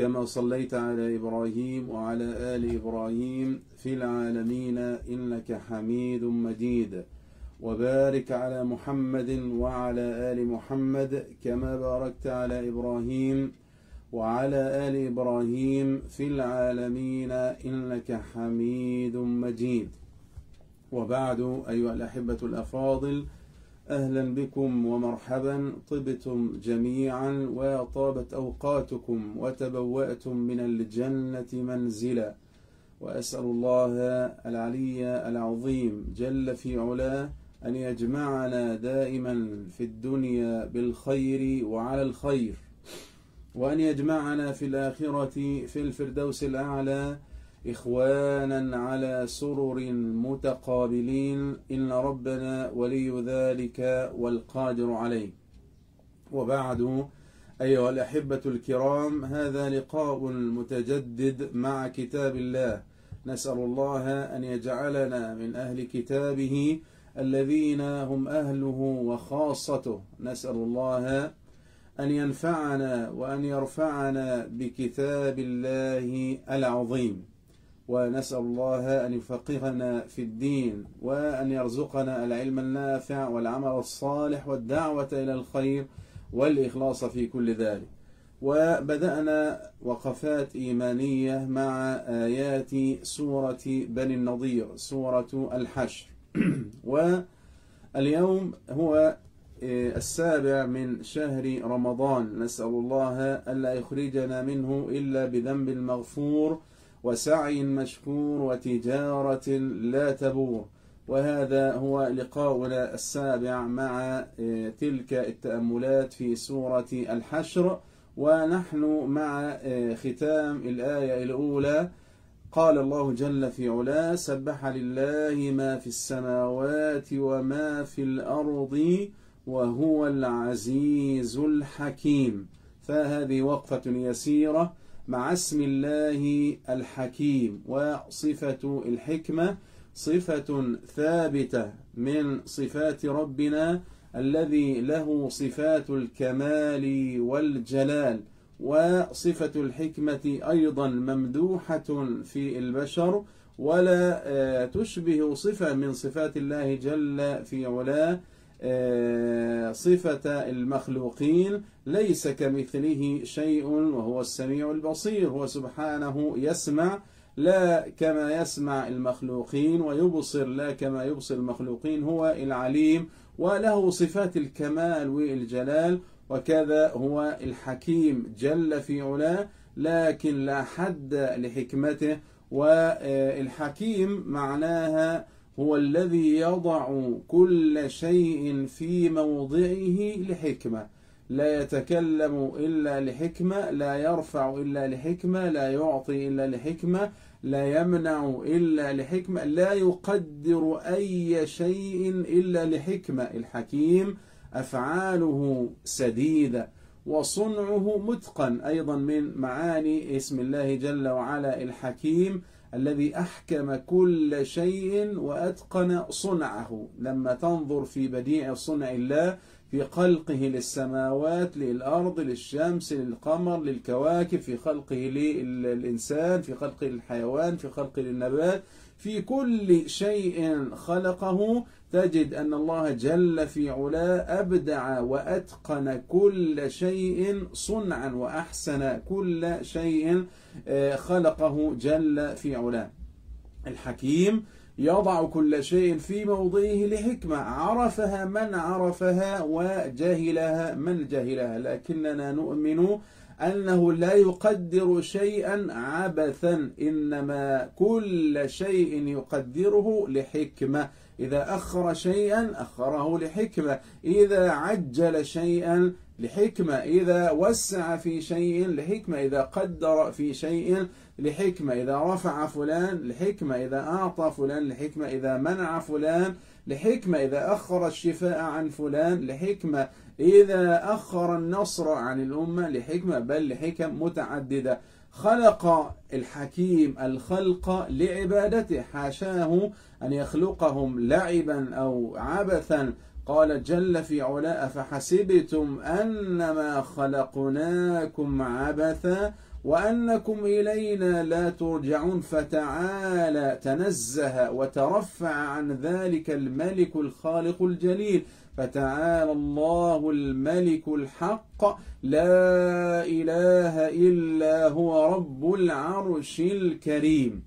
كما صليت على إبراهيم وعلى آل إبراهيم في العالمين إنك حميد مجيد. وبارك على محمد وعلى آل محمد كما باركت على إبراهيم وعلى آل إبراهيم في العالمين إنك حميد مجيد. وبعد أيها الأحبة الأفاضل أهلا بكم ومرحبا. طبتم جميعا وطابت أوقاتكم وتبوأتم من الجنة منزلا. وأسأل الله العلي العظيم جل في علاه أن يجمعنا دائما في الدنيا بالخير وعلى الخير وأن يجمعنا في الآخرة في الفردوس الأعلى إخوانا على سرر متقابلين. إن ربنا ولي ذلك والقادر عليه. وبعد أيها الأحبة الكرام هذا لقاء متجدد مع كتاب الله. نسأل الله أن يجعلنا من أهل كتابه الذين هم أهله وخاصته. نسأل الله أن ينفعنا وأن يرفعنا بكتاب الله العظيم. ونسأل الله أن يفقهنا في الدين وأن يرزقنا العلم النافع والعمل الصالح والدعوة إلى الخير والإخلاص في كل ذلك. وبدأنا وقفات إيمانية مع آيات سورة بني النضير سورة الحشر. واليوم هو السابع من شهر رمضان. نسأل الله ألا يخرجنا منه إلا بذنب مغفور وسعي مشكور وتجارة لا تبور. وهذا هو لقاؤنا السابع مع تلك التأملات في سورة الحشر. ونحن مع ختام الآية الأولى. قال الله جل في علاه سبح لله ما في السماوات وما في الأرض وهو العزيز الحكيم. فهذه وقفة يسيرة. مع اسم الله الحكيم. وصفة الحكمة صفة ثابتة من صفات ربنا الذي له صفات الكمال والجلال. وصفة الحكمة أيضا ممدوحة في البشر ولا تشبه صفة من صفات الله جل في علاه. صفة المخلوقين ليس كمثله شيء وهو السميع البصير هو سبحانه يسمع لا كما يسمع المخلوقين ويبصر لا كما يبصر المخلوقين هو العليم وله صفات الكمال والجلال وكذا هو الحكيم جل في علاه لكن لا حد لحكمته والحكيم معناها هو الذي يضع كل شيء في موضعه لحكمة. لا يتكلم إلا لحكمة لا يرفع إلا لحكمة لا يعطي إلا لحكمة لا يمنع إلا لحكمة لا يقدر أي شيء إلا لحكمة. الحكيم أفعاله سديدة وصنعه متقن. أيضا من معاني اسم الله جل وعلا الحكيم الذي أحكم كل شيء وأتقن صنعه. لما تنظر في بديع صنع الله في خلقه للسماوات للأرض للشمس للقمر للكواكب في خلقه للإنسان في خلقه للحيوان في خلقه للنبات في كل شيء خلقه تجد أن الله جل في علاه أبدع وأتقن كل شيء صنعا وأحسن كل شيء خلقه جل في علاه. الحكيم يضع كل شيء في موضعه لحكمة عرفها من عرفها وجهلها من جهلها لكننا نؤمن أنه لا يقدر شيئا عبثا إنما كل شيء يقدره لحكمة. إذا أخر شيئا أخره لحكمة. إذا عجل شيئا لحكمة إذا وسع في شيء لحكمة إذا قدر في شيء لحكمة إذا رفع فلان لحكمة إذا أعطى فلان لحكمة إذا منع فلان لحكمة إذا أخر الشفاء عن فلان لحكمة إذا أخر النصر عن الأمة لحكمة بل لحكم متعددة. خلق الحكيم الخلق لعبادته حاشاه أن يخلقهم لعبا أو عبثا. قال جل في علاء فحسبتم أنما خلقناكم عبثا وأنكم إلينا لا ترجعون فتعالى تنزه وترفع عن ذلك الملك الخالق الجليل. فتعالى الله الملك الحق لا إله إلا هو رب العرش الكريم.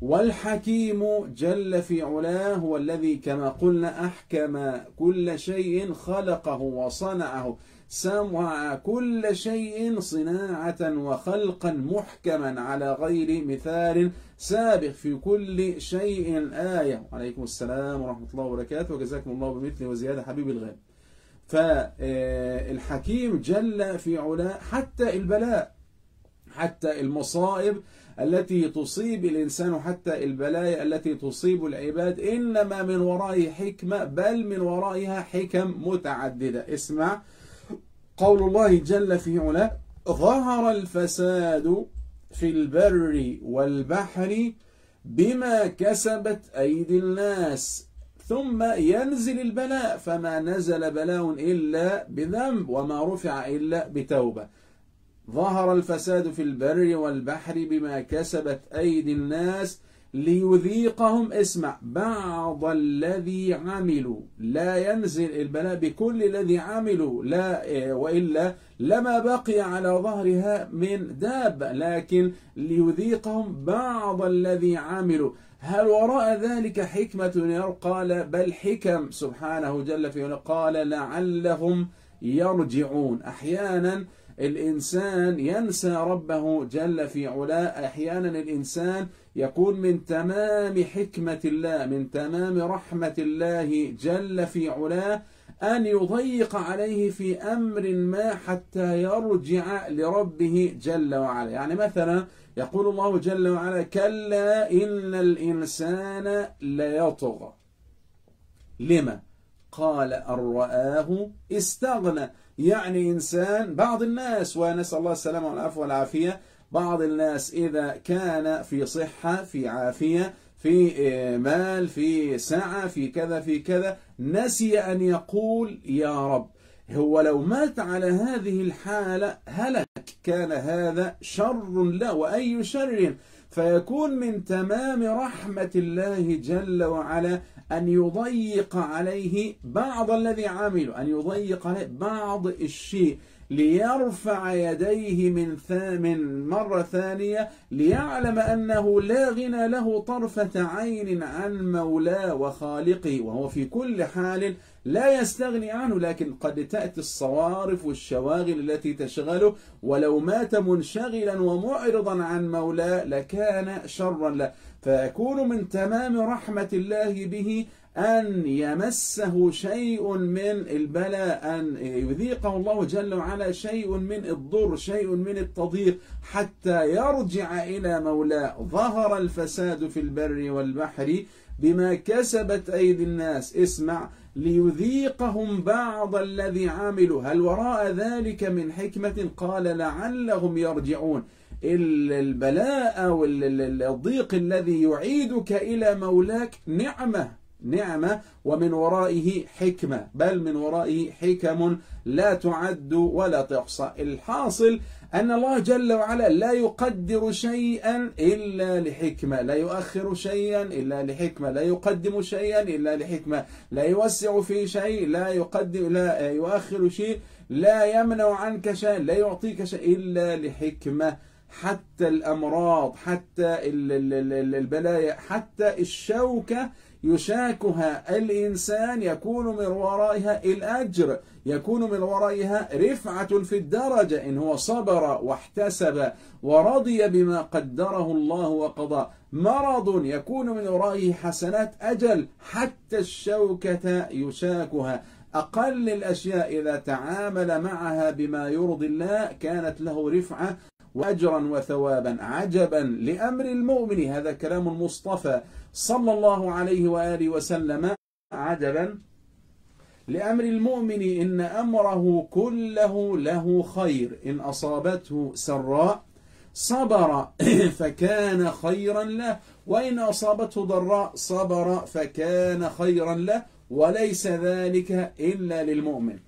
والحكيم جل في علاه هو الذي كما قلنا أحكم كل شيء خلقه وصنعه سمع كل شيء صناعة وخلقا محكما على غير مثال سابق في كل شيء آية. عليكم السلام ورحمة الله وبركاته وجزاكم الله بمثل وزيادة حبيب الغالي فالحكيم جل في علاه حتى البلاء حتى المصائب التي تصيب الإنسان حتى البلايا التي تصيب العباد إنما من ورائه حكمة بل من ورائها حكم متعددة. اسمع. قول الله جل في علاه ظهر الفساد في البر والبحر بما كسبت أيدي الناس ثم ينزل البلاء فما نزل بلاء إلا بذنب وما رفع إلا بتوبة. ظهر الفساد في البر والبحر بما كسبت أيدي الناس ليذيقهم. اسمع بعض الذي عملوا لا ينزل البلاء بكل الذي عملوا لا وإلا لما بقي على ظهرها من داب لكن ليذيقهم بعض الذي عملوا. هل وراء ذلك حكمة؟ قال بل حكم. سبحانه جل في قال لعلهم يرجعون. أحيانا الإنسان ينسى ربه جل في علاه. أحيانا الإنسان يكون من تمام حكمة الله من تمام رحمة الله جل في علاه أن يضيق عليه في أمر ما حتى يرجع لربه جل وعلا. يعني مثلا يقول الله جل وعلا كلا إن الإنسان ليطغى. لما؟ قال أن رآه استغنى. يعني إنسان بعض الناس ونسأل الله السلامة والعفو والعافية بعض الناس إذا كان في صحة في عافية في مال في سعة في كذا في كذا نسي أن يقول يا رب. هو لو مات على هذه الحالة هلك. كان هذا شر له وأي شر؟ فيكون من تمام رحمة الله جل وعلا أن يضيق عليه بعض الذي عمل أن يضيق عليه بعض الشيء ليرفع يديه من من مرة ثانية ليعلم أنه لا غنى له طرفة عين عن مولاه وخالقه وهو في كل حال لا يستغني عنه لكن قد تأتي الصوارف والشواغل التي تشغله. ولو مات منشغلا ومعرضا عن مولاه لكان شرا له. فيكون من تمام رحمة الله به أن يمسه شيء من البلاء أن يذيقه الله جل وعلا شيء من الضر شيء من التضييق حتى يرجع إلى مولاه ظهر الفساد في البر والبحر بما كسبت أيدي الناس. اسمع ليذيقهم بعض الذي عملوا. هل وراء ذلك من حكمة؟ قال لعلهم يرجعون. البلاء والضيق الذي يعيدك إلى مولاك نعمة نعمة ومن ورائه حكمة. بل من ورائه حكم لا تعد ولا تحصى. الحاصل أن الله جل وعلا لا يقدر شيئا إلا لحكمة لا يؤخر شيئا إلا لحكمة لا يقدم شيئا إلا لحكمة لا يوسع في شيء لا يقدم لا يؤخر شيء لا يمنع عنك شيء لا يعطيك شيء إلا لحكمة. حتى الأمراض حتى البلايا حتى الشوكة يشاكها الإنسان يكون من ورائها الأجر يكون من ورائها رفعة في الدرجة إن هو صبر واحتسب ورضي بما قدره الله وقضى. مرض يكون من ورائه حسنات أجل حتى الشوكة يشاكها. أقل الأشياء إذا تعامل معها بما يرضي الله كانت له رفعة وأجرا وثوابا عجبا لأمر المؤمن. هذا كلام المصطفى صلى الله عليه وآله وسلم. عجبا لأمر المؤمن إن أمره كله له خير. إن أصابته سراء صبر فكان خيرا له. وإن أصابته ضراء صبر فكان خيرا له. وليس ذلك إلا للمؤمن.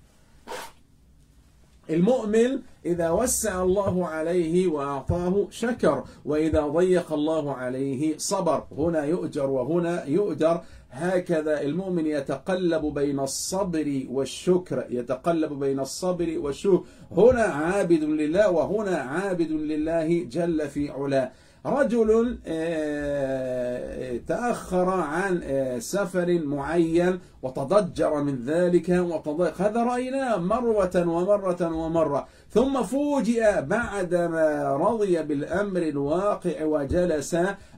المؤمن إذا وسع الله عليه وأعطاه شكر وإذا ضيق الله عليه صبر. هنا يؤجر وهنا يؤجر. هكذا المؤمن يتقلب بين الصبر والشكر يتقلب بين الصبر والشكر. هنا عابد لله وهنا عابد لله جل في علاه. رجل آه، تأخر عن آه، سفر معين وتضجر من ذلك وتضيق هذا رأيناه مرة ومرة ومرة. ثم فوجئ بعدما رضي بالأمر الواقع وجلس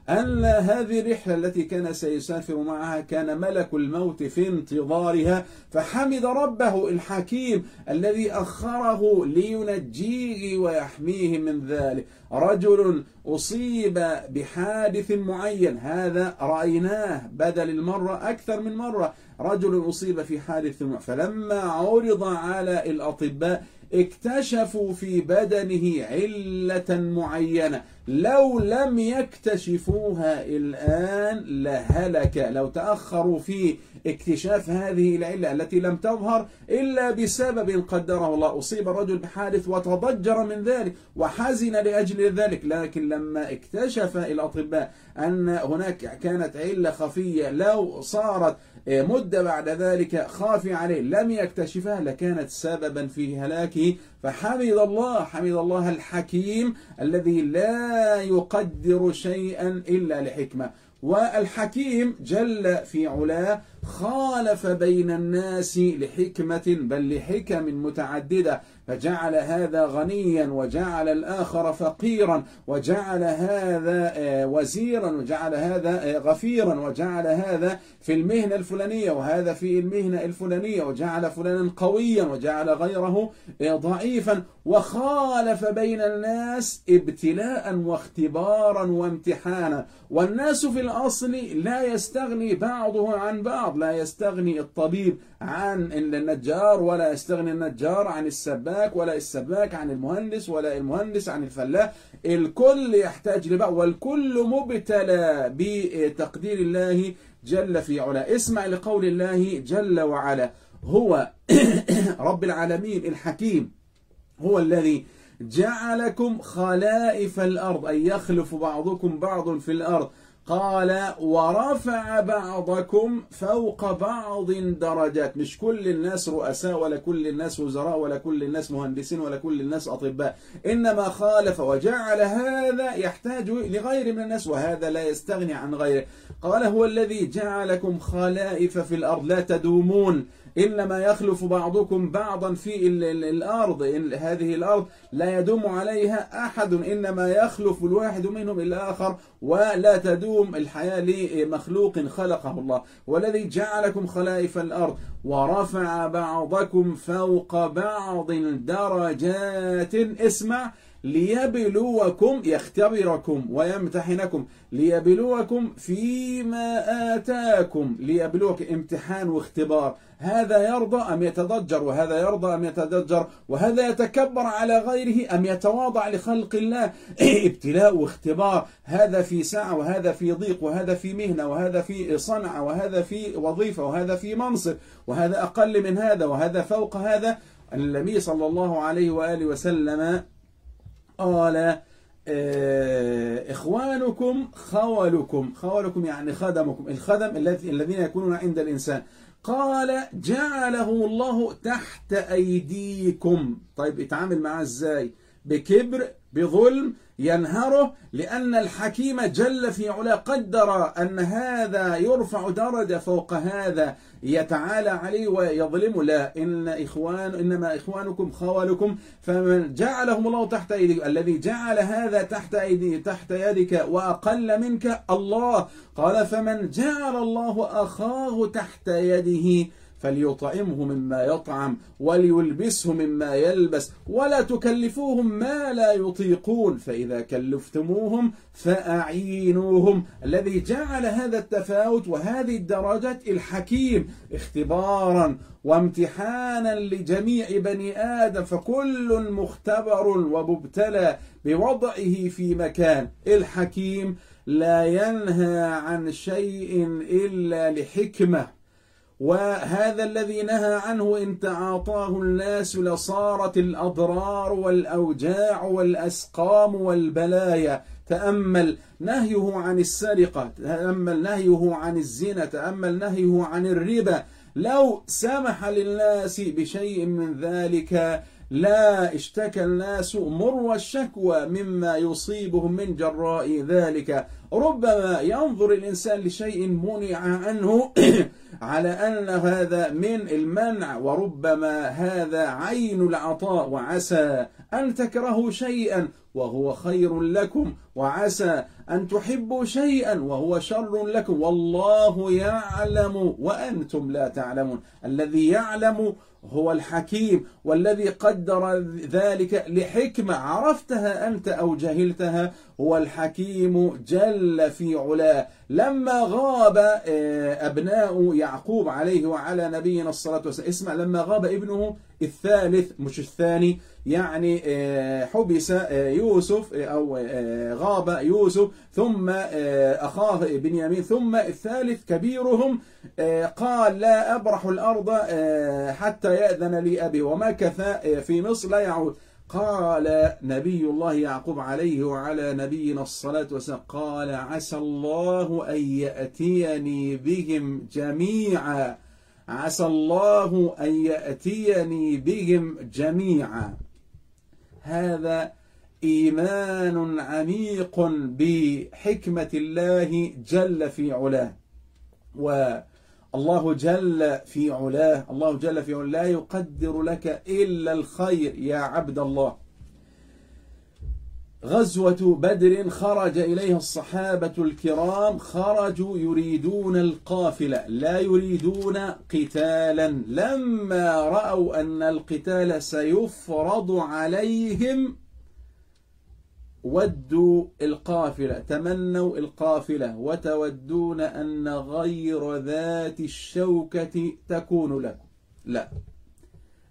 أن هذه الرحلة التي كان سيسافر معها كان ملك الموت في انتظارها فحمد ربه الحكيم الذي أخره لينجيه ويحميه من ذلك. رجل أصيب بحادث معين. هذا رأيناه بدل المرة أكثر من مرة. رجل أصيب في حادث فلما عرض على الأطباء اكتشفوا في بدنه علة معينة. لو لم يكتشفوها الآن لهلك لو تأخروا في اكتشاف هذه العلة التي لم تظهر إلا بسبب قدره الله. أصيب الرجل بحادث وتضجر من ذلك وحزن لأجل ذلك. لكن لما اكتشف الأطباء أن هناك كانت علة خفية لو صارت مدة بعد ذلك خافي عليه لم يكتشفها لكانت سببا في هلاكه فحمد الله حمد الله الحكيم الذي لا يقدر شيئا إلا لحكمة. والحكيم جل في علاه خالف بين الناس لحكمة بل لحكم متعددة. فجعل هذا غنيا وجعل الآخر فقيرا وجعل هذا آه، وزيرا وجعل هذا آه، غفيرا وجعل هذا في المهنة الفلانية وهذا في المهنة الفلانية وجعل فلانا قويا وجعل غيره آه، ضعيفا وخالف بين الناس ابتلاء واختبارا وامتحانا. والناس في الأصل لا يستغني بعضه عن بعض لا يستغني الطبيب عن النجار ولا يستغني النجار عن السباك ولا السباك عن المهندس ولا المهندس عن الفلاح. الكل يحتاج لبعض والكل مبتلى بتقدير الله جل في علا اسمع لقول الله جل وعلا. هو رب العالمين الحكيم. هو الذي جعلكم خلائف الأرض أي يخلف بعضكم بعض في الأرض. قال ورفع بعضكم فوق بعض درجات. مش كل الناس رؤساء ولا كل الناس وزراء ولا كل الناس مهندسين ولا كل الناس أطباء. إنما خالف وجعل هذا يحتاج لغير من الناس وهذا لا يستغني عن غيره. قال هو الذي جعلكم خلائف في الأرض لا تدومون. إنما يخلف بعضكم بعضا في الأرض. هذه الأرض لا يدوم عليها أحد إنما يخلف الواحد منهم الآخر ولا تدوم الحياة لمخلوق خلقه الله. والذي جعلكم خلائف الأرض ورفع بعضكم فوق بعض درجات. اسمع ليبلوكم يختبركم ويمتحنكم. ليبلوكم فيما آتاكم. ليبلوك امتحان واختبار. هذا يرضى أم يتضجر؟ وهذا يرضى أم يتضجر؟ وهذا يتكبر على غيره أم يتواضع لخلق الله؟ ابتلاء واختبار. هذا في ساعة وهذا في ضيق وهذا في مهنة وهذا في صنعة وهذا في وظيفة وهذا في منصب. وهذا أقل من هذا وهذا فوق هذا. النبي صلى الله عليه وآله وسلم قال آه، إخوانكم خولكم خولكم يعني خدمكم الخدم الذين يكونون عند الإنسان. قال جعلهم الله تحت أيديكم. طيب اتعامل معاه إزاي؟ بكبر بظلم ينهره لأن الحكيم جل في علا قدر أن هذا يرفع درجة فوق هذا يتعالى عليه ويظلم لا إن إخوان إنما إخوانكم خوالكم فمن جعلهم الله تحت أيديك الذي جعل هذا تحت أيدي تحت يدك وأقل منك الله. قال فمن جعل الله أخاه تحت يده فليطعمه مما يطعم وليلبسه مما يلبس ولا تكلفوهم ما لا يطيقون. فإذا كلفتموهم فأعينوهم. الذي جعل هذا التفاوت وهذه الدرجات الحكيم اختبارا وامتحانا لجميع بني آدم فكل مختبر ومبتلى بوضعه في مكان الحكيم لا ينهى عن شيء إلا لحكمة. وهذا الذي نهى عنه إن تعاطاه الناس لصارت الأضرار والأوجاع والأسقام والبلايا. تأمل نهيه عن السرقة تأمل نهيه عن الزنا تأمل نهيه عن الربا. لو سمح للناس بشيء من ذلك لا اشتكى الناس مر الشكوى مما يصيبهم من جراء ذلك. ربما ينظر الإنسان لشيء منع عنه على أن هذا من المنع وربما هذا عين العطاء وعسى أن تكرهوا شيئا وهو خير لكم وعسى أن تحبوا شيئا وهو شر لكم والله يعلم وأنتم لا تعلمون. الذي يعلم هو الحكيم والذي قدر ذلك لحكمة. عرفتها أنت أو جهلتها هو الحكيم جل في علاه. لما غاب آه، أبناء يعقوب عليه وعلى نبينا الصلاة والسلام. اسمع لما غاب ابنه الثالث مش الثاني يعني آه، حبس آه، يوسف أو غاب يوسف ثم أخاه بنيامين ثم الثالث كبيرهم قال لا أبرح الأرض حتى يأذن لي أبي. ومكث في مصر لا يعود. قال نبي الله يعقوب عليه وعلى نبينا الصلاة والسلام قال عسى الله أن يأتيني بهم جميعا. عسى الله أن يأتيني بهم جميعا. هذا إيمان عميق بحكمة الله جل في علاه. الله جل في علاه الله جل في علاه لا يقدر لك إلا الخير يا عبد الله. غزوة بدر خرج إليها الصحابة الكرام خرجوا يريدون القافلة لا يريدون قتالا. لما رأوا أن القتال سيفرض عليهم ودوا القافلة تمنوا القافلة وتودون أن غير ذات الشوكة تكون لكم. لا.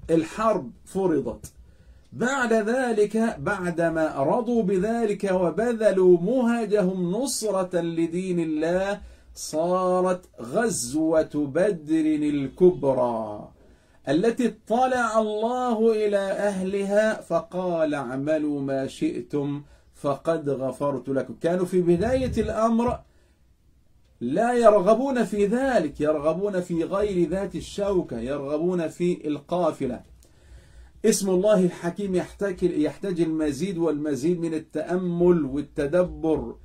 الحرب فرضت. بعد ذلك بعدما رضوا بذلك وبذلوا مهجهم نصرة لدين الله صارت غزوة بدر الكبرى التي اطلع الله إلى أهلها فقال اعملوا ما شئتم فقد غفرت لكم كانوا في بداية الأمر لا يرغبون في ذلك يرغبون في غير ذات الشوكة يرغبون في القافلة. اسم الله الحكيم يحتاج, المزيد والمزيد من التأمل والتدبر.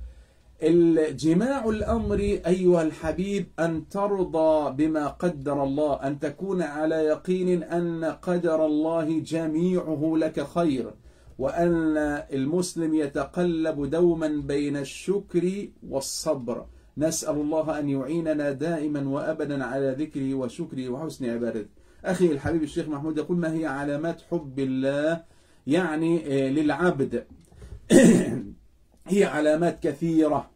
الجماع الأمر أيها الحبيب أن ترضى بما قدر الله أن تكون على يقين أن قدر الله جميعه لك خير. وأن المسلم يتقلب دوما بين الشكر والصبر. نسأل الله أن يعيننا دائما وأبدا على ذكره وشكره وحسن عبادته. أخي الحبيب الشيخ محمود يقول ما هي علامات حب الله يعني آه، للعبد؟ هي علامات كثيرة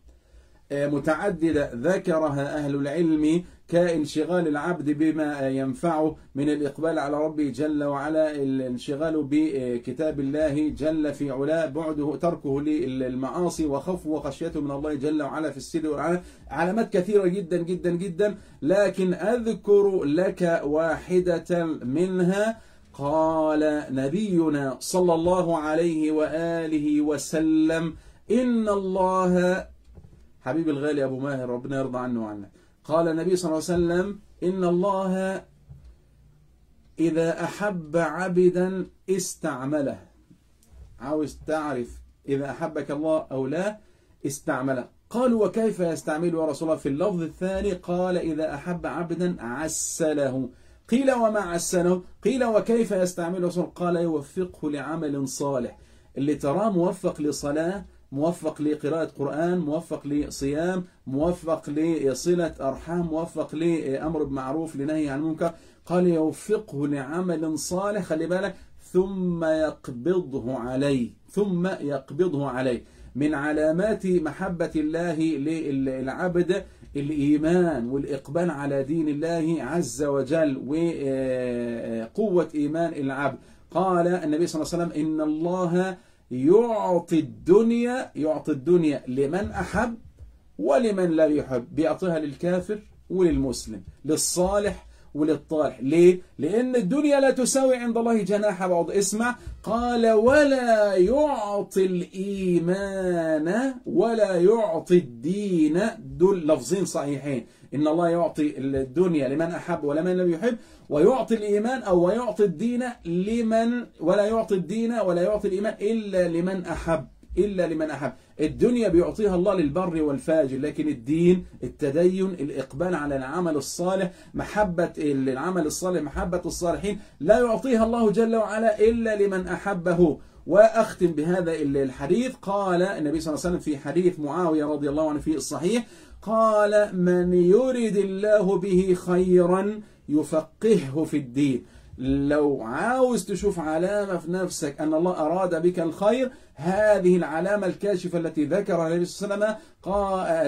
آه، متعددة. ذكرها أهل العلم كانشغال العبد بما ينفعه من الإقبال على ربه جل وعلا الانشغال بكتاب الله جل في علاه بعده تركه للمعاصي وخوفه وخشيته من الله جل وعلا في السر والعلا علامات كثيرة جدا جدا جدا. لكن أذكر لك واحدة منها. قال نبينا صلى الله عليه وآله وسلم إن الله حبيب الغالي أبو ماهر ربنا يرضى عنه وعنه قال النبي صلى الله عليه وسلم إن الله إذا أحب عبدا استعمله. عاوز تعرف إذا أحبك الله أو لا استعمله. قالوا وكيف يستعمل يا رسول الله؟ في اللفظ الثاني قال إذا أحب عبدا عسله. قيل وما عسله؟ قيل وكيف يستعمل رسول قال يوفقه لعمل صالح. اللي تراه موفق لصلاة موفق لقراءة قرآن موفق لصيام موفق لصلة أرحام موفق لأمر بمعروف لنهي عن المنكر. قال يوفقه لعمل صالح خلي بالك ثم يقبضه عليه ثم يقبضه عليه. من علامات محبة الله للعبد الإيمان والإقبال على دين الله عز وجل وقوة إيمان العبد. قال النبي صلى الله عليه وسلم إن الله يعطي الدنيا يعطي الدنيا لمن أحب ولمن لا يحب. بيعطيها للكافر وللمسلم للصالح وللطالح. ليه؟ لأن الدنيا لا تساوي عند الله جناح بعض. اسمع قال ولا يعطي الإيمان ولا يعطي الدين. دول لفظين صحيحين. إن الله يعطي الدنيا لمن أحب ولمن لم يحب ويعطي الإيمان أو ويعطي الدين لمن ولا يعطي الدين ولا يعطي الإيمان إلا لمن أحب إلا لمن أحب. الدنيا بيعطيها الله للبر والفاجر لكن الدين التدين الإقبال على العمل الصالح محبة العمل الصالح محبة الصالحين لا يعطيها الله جل وعلا إلا لمن أحبه. وأختم بهذا الحديث. قال النبي صلى الله عليه وسلم في حديث معاوية رضي الله عنه في الصحيح قال من يرد الله به خيرا يفقهه في الدين. لو عاوز تشوف علامة في نفسك أن الله أراد بك الخير هذه العلامة الكاشفة التي ذكرها النبي صلى الله عليه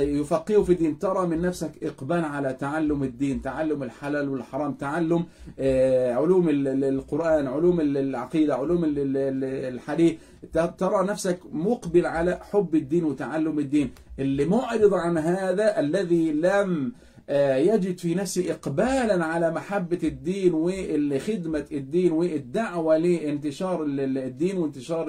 وسلم يفقه في الدين. ترى من نفسك إقبال على تعلم الدين تعلم الحلال والحرام تعلم علوم القرآن علوم العقيدة علوم الحديث. ترى نفسك مقبل على حب الدين وتعلم الدين. اللي معرض عن هذا الذي لم يجد في نفسه إقبالا على محبة الدين وخدمة الدين والدعوة لانتشار الدين وانتشار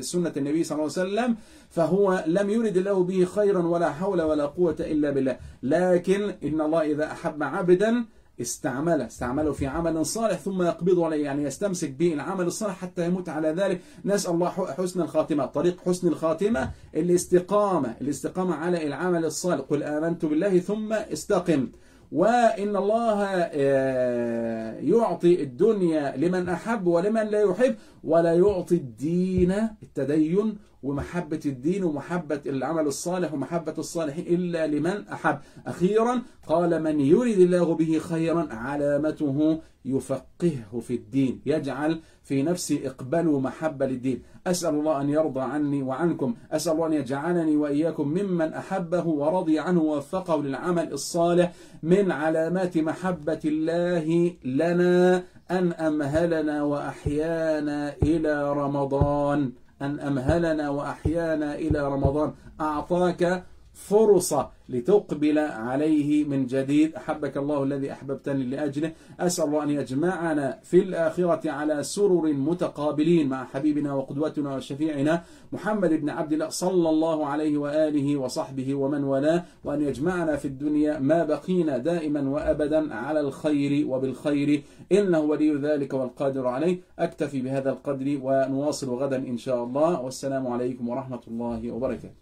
سنة النبي صلى الله عليه وسلم فهو لم يرد الله به خيرا ولا حول ولا قوة إلا بالله. لكن إن الله إذا أحب عبدا استعمله استعمله في عمل صالح ثم يقبضه عليه يعني يستمسك به العمل الصالح حتى يموت على ذلك. نسأل الله حسن الخاتمة طريق حسن الخاتمة الاستقامة الاستقامة على العمل الصالح. قل آمنت بالله ثم استقم. وإن الله يعطي الدنيا لمن أحب ولمن لا يحب ولا يعطي الدين التدين ومحبة الدين ومحبة العمل الصالح ومحبة الصالحين إلا لمن أحب. أخيرا قال من يريد الله به خيرا علامته يفقهه في الدين يجعل في نفسي إقبال ومحبة للدين. أسأل الله أن يرضى عني وعنكم أسأل الله أن يجعلني وإياكم ممن أحبه ورضي عنه ووفقه للعمل الصالح من علامات محبة الله لنا أن أمهلنا وأحيانا إلى رمضان. أن أمهلنا وأحيانا إلى رمضان. أعطاك فرصة لتقبل عليه من جديد. أحبك الله الذي أحببتني لأجله. أسأل الله أن يجمعنا في الآخرة على سرر متقابلين مع حبيبنا وقدوتنا وشفيعنا محمد بن عبد الله صلى الله عليه وآله وصحبه ومن والاه وأن يجمعنا في الدنيا ما بقينا دائما وأبدا على الخير وبالخير. إنه ولي ذلك والقادر عليه. أكتفي بهذا القدر ونواصل غدا إن شاء الله. والسلام عليكم ورحمة الله وبركاته.